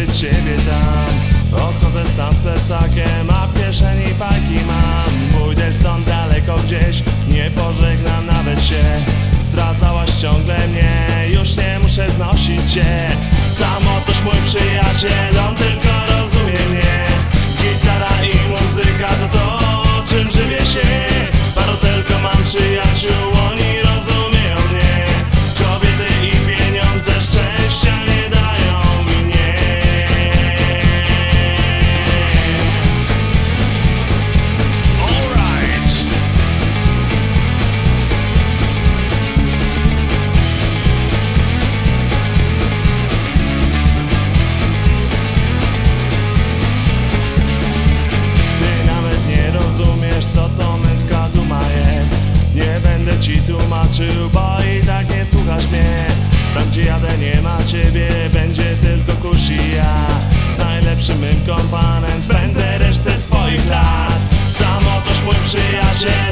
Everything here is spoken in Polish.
widzieć ciebie tam. Odchodzę sam z plecakiem, a w kieszeni fajki mam. Pójdę stąd daleko gdzieś, nie pożegnam nawet się. Zdradzałaś ciągle mnie, już nie muszę znosić cię. Samotoż mój przyjaciel, on tylko tłumaczył, bo i tak nie słuchasz mnie. Tam gdzie jadę nie ma ciebie, będzie tylko kusi ja. Z najlepszym mym kompanem spędzę resztę swoich lat. Samotoż mój przyjaciel